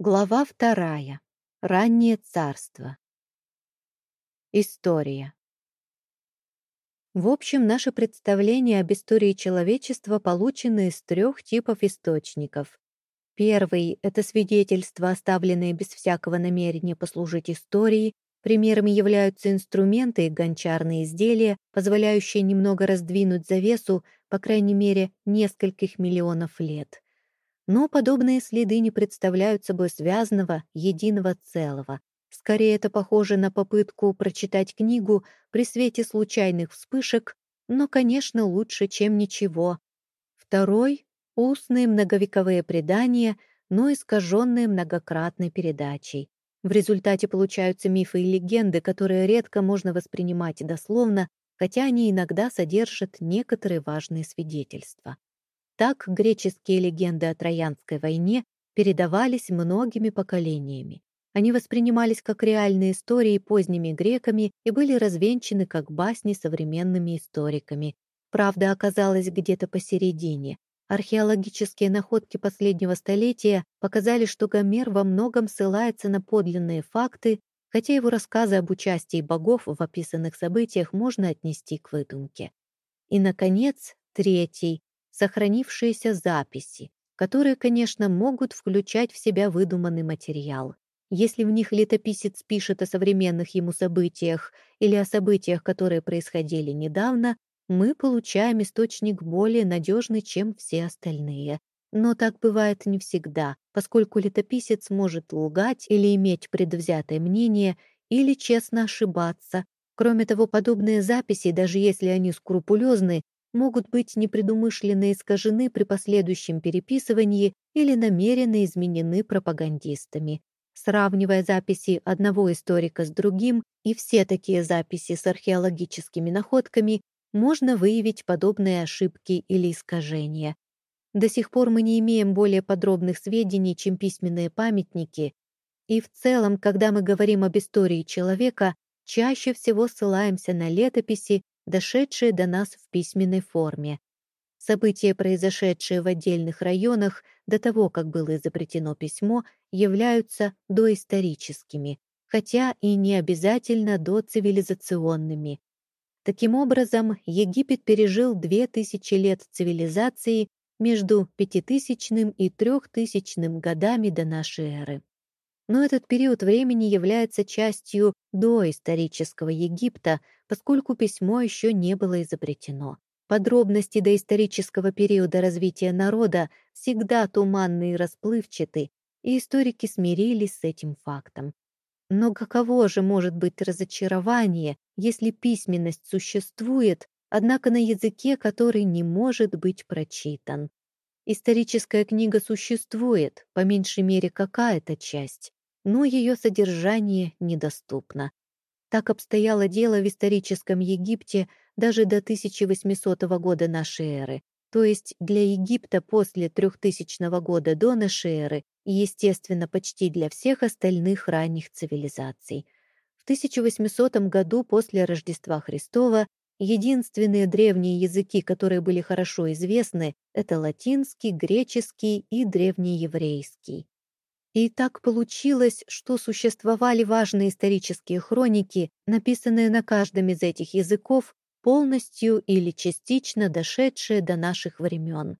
Глава вторая. Раннее царство. История. В общем, наше представление об истории человечества получено из трех типов источников. Первый — это свидетельства, оставленные без всякого намерения послужить истории. Примерами являются инструменты и гончарные изделия, позволяющие немного раздвинуть завесу, по крайней мере, нескольких миллионов лет — но подобные следы не представляют собой связанного, единого целого. Скорее, это похоже на попытку прочитать книгу при свете случайных вспышек, но, конечно, лучше, чем ничего. Второй — устные многовековые предания, но искаженные многократной передачей. В результате получаются мифы и легенды, которые редко можно воспринимать дословно, хотя они иногда содержат некоторые важные свидетельства. Так греческие легенды о Троянской войне передавались многими поколениями. Они воспринимались как реальные истории поздними греками и были развенчаны как басни современными историками. Правда оказалась где-то посередине. Археологические находки последнего столетия показали, что Гомер во многом ссылается на подлинные факты, хотя его рассказы об участии богов в описанных событиях можно отнести к выдумке. И, наконец, третий, сохранившиеся записи, которые, конечно, могут включать в себя выдуманный материал. Если в них летописец пишет о современных ему событиях или о событиях, которые происходили недавно, мы получаем источник более надежный, чем все остальные. Но так бывает не всегда, поскольку летописец может лгать или иметь предвзятое мнение, или честно ошибаться. Кроме того, подобные записи, даже если они скрупулезны, могут быть непредумышленно искажены при последующем переписывании или намеренно изменены пропагандистами. Сравнивая записи одного историка с другим и все такие записи с археологическими находками, можно выявить подобные ошибки или искажения. До сих пор мы не имеем более подробных сведений, чем письменные памятники, и в целом, когда мы говорим об истории человека, чаще всего ссылаемся на летописи дошедшие до нас в письменной форме. События, произошедшие в отдельных районах до того, как было изобретено письмо, являются доисторическими, хотя и не обязательно доцивилизационными. Таким образом, Египет пережил две тысячи лет цивилизации между пятитысячным и трехтысячным годами до нашей эры. Но этот период времени является частью доисторического Египта, поскольку письмо еще не было изобретено. Подробности доисторического периода развития народа всегда туманны и расплывчаты, и историки смирились с этим фактом. Но каково же может быть разочарование, если письменность существует, однако на языке, который не может быть прочитан? Историческая книга существует, по меньшей мере какая-то часть, но ее содержание недоступно. Так обстояло дело в историческом Египте даже до 1800 года нашей эры, то есть для Египта после 3000 года до нашей эры и, естественно, почти для всех остальных ранних цивилизаций. В 1800 году после Рождества Христова единственные древние языки, которые были хорошо известны, это латинский, греческий и древнееврейский. И так получилось, что существовали важные исторические хроники, написанные на каждом из этих языков, полностью или частично дошедшие до наших времен.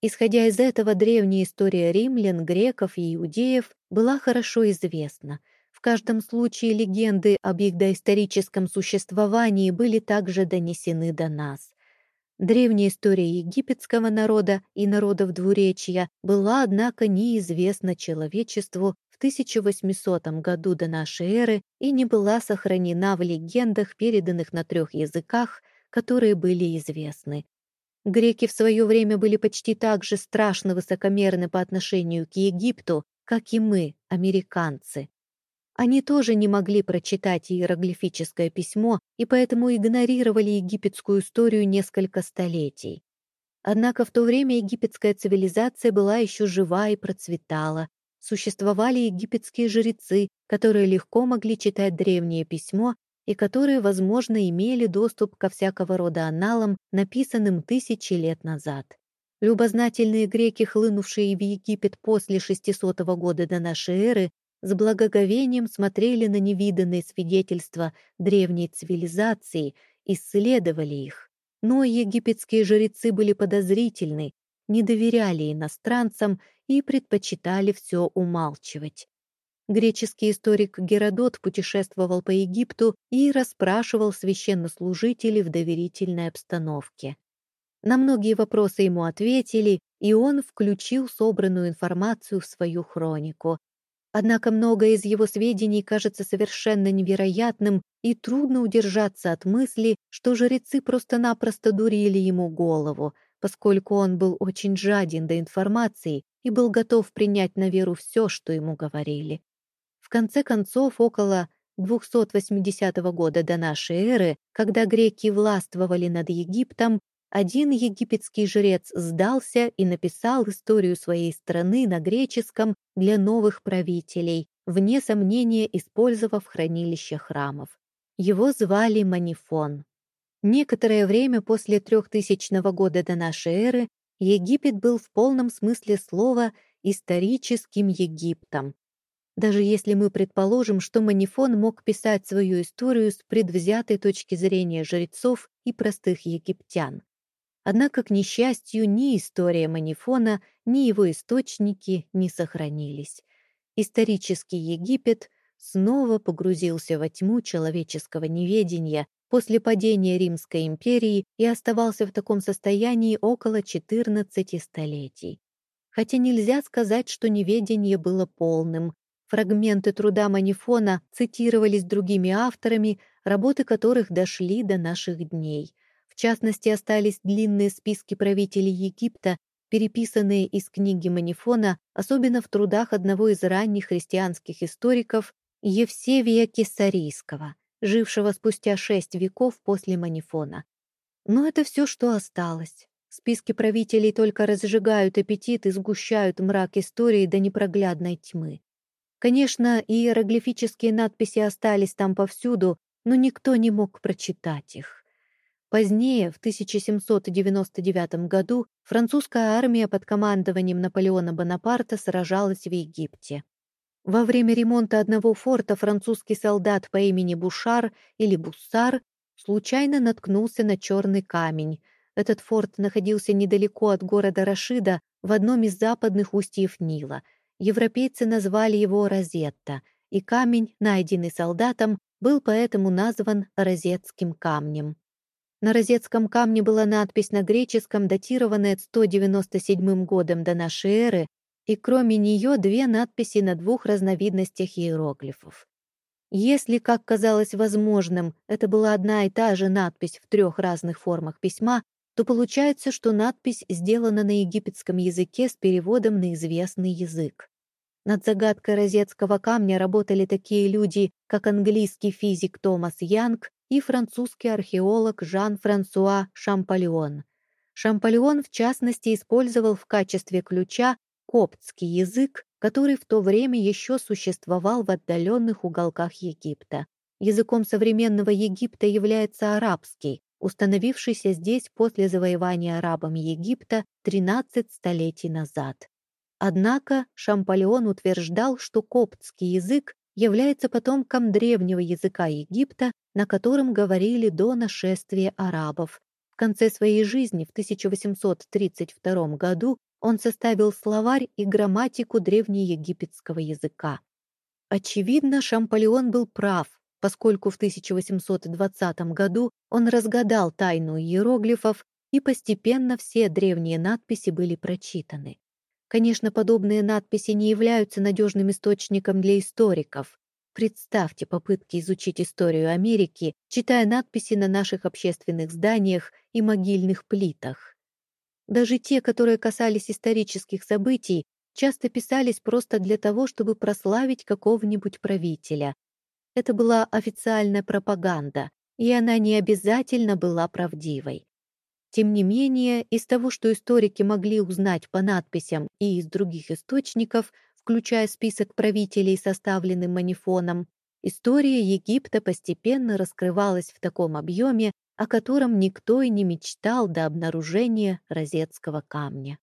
Исходя из этого, древняя история римлян, греков и иудеев была хорошо известна. В каждом случае легенды об их доисторическом существовании были также донесены до нас. Древняя история египетского народа и народов двуречья была, однако, неизвестна человечеству в 1800 году до нашей эры и не была сохранена в легендах, переданных на трех языках, которые были известны. Греки в свое время были почти так же страшно высокомерны по отношению к Египту, как и мы, американцы. Они тоже не могли прочитать иероглифическое письмо и поэтому игнорировали египетскую историю несколько столетий. Однако в то время египетская цивилизация была еще жива и процветала. Существовали египетские жрецы, которые легко могли читать древнее письмо и которые, возможно, имели доступ ко всякого рода аналам, написанным тысячи лет назад. Любознательные греки, хлынувшие в Египет после 600 года до нашей эры, с благоговением смотрели на невиданные свидетельства древней цивилизации, исследовали их. Но египетские жрецы были подозрительны, не доверяли иностранцам и предпочитали все умалчивать. Греческий историк Геродот путешествовал по Египту и расспрашивал священнослужителей в доверительной обстановке. На многие вопросы ему ответили, и он включил собранную информацию в свою хронику. Однако многое из его сведений кажется совершенно невероятным, и трудно удержаться от мысли, что жрецы просто-напросто дурили ему голову, поскольку он был очень жаден до информации и был готов принять на веру все, что ему говорили. В конце концов, около 280 года до нашей эры, когда греки властвовали над Египтом, один египетский жрец сдался и написал историю своей страны на греческом для новых правителей, вне сомнения использовав хранилище храмов. Его звали Манифон. Некоторое время после 3000 года до нашей эры Египет был в полном смысле слова историческим Египтом. Даже если мы предположим, что Манифон мог писать свою историю с предвзятой точки зрения жрецов и простых египтян. Однако, к несчастью, ни история Манифона, ни его источники не сохранились. Исторический Египет снова погрузился во тьму человеческого неведения после падения Римской империи и оставался в таком состоянии около 14 столетий. Хотя нельзя сказать, что неведение было полным. Фрагменты труда Манифона цитировались другими авторами, работы которых дошли до наших дней. Частности, остались длинные списки правителей Египта, переписанные из книги Манифона, особенно в трудах одного из ранних христианских историков Евсевия Кесарийского, жившего спустя шесть веков после Манифона. Но это все, что осталось. Списки правителей только разжигают аппетит и сгущают мрак истории до непроглядной тьмы. Конечно, иероглифические надписи остались там повсюду, но никто не мог прочитать их. Позднее, в 1799 году, французская армия под командованием Наполеона Бонапарта сражалась в Египте. Во время ремонта одного форта французский солдат по имени Бушар или Буссар случайно наткнулся на черный камень. Этот форт находился недалеко от города Рашида, в одном из западных устьев Нила. Европейцы назвали его Розетта, и камень, найденный солдатом, был поэтому назван Розетским камнем. На розетском камне была надпись на греческом, датированная 197 годом до нашей эры, и кроме нее две надписи на двух разновидностях иероглифов. Если, как казалось возможным, это была одна и та же надпись в трех разных формах письма, то получается, что надпись сделана на египетском языке с переводом на известный язык. Над загадкой розетского камня работали такие люди, как английский физик Томас Янг и французский археолог Жан-Франсуа Шампальон. Шампальон, в частности, использовал в качестве ключа коптский язык, который в то время еще существовал в отдаленных уголках Египта. Языком современного Египта является арабский, установившийся здесь после завоевания арабами Египта 13 столетий назад. Однако Шампальон утверждал, что коптский язык является потомком древнего языка Египта, на котором говорили до нашествия арабов. В конце своей жизни, в 1832 году, он составил словарь и грамматику древнеегипетского языка. Очевидно, Шампалион был прав, поскольку в 1820 году он разгадал тайну иероглифов, и постепенно все древние надписи были прочитаны. Конечно, подобные надписи не являются надежным источником для историков. Представьте попытки изучить историю Америки, читая надписи на наших общественных зданиях и могильных плитах. Даже те, которые касались исторических событий, часто писались просто для того, чтобы прославить какого-нибудь правителя. Это была официальная пропаганда, и она не обязательно была правдивой. Тем не менее, из того, что историки могли узнать по надписям и из других источников, включая список правителей, составленный Манифоном, история Египта постепенно раскрывалась в таком объеме, о котором никто и не мечтал до обнаружения розетского камня.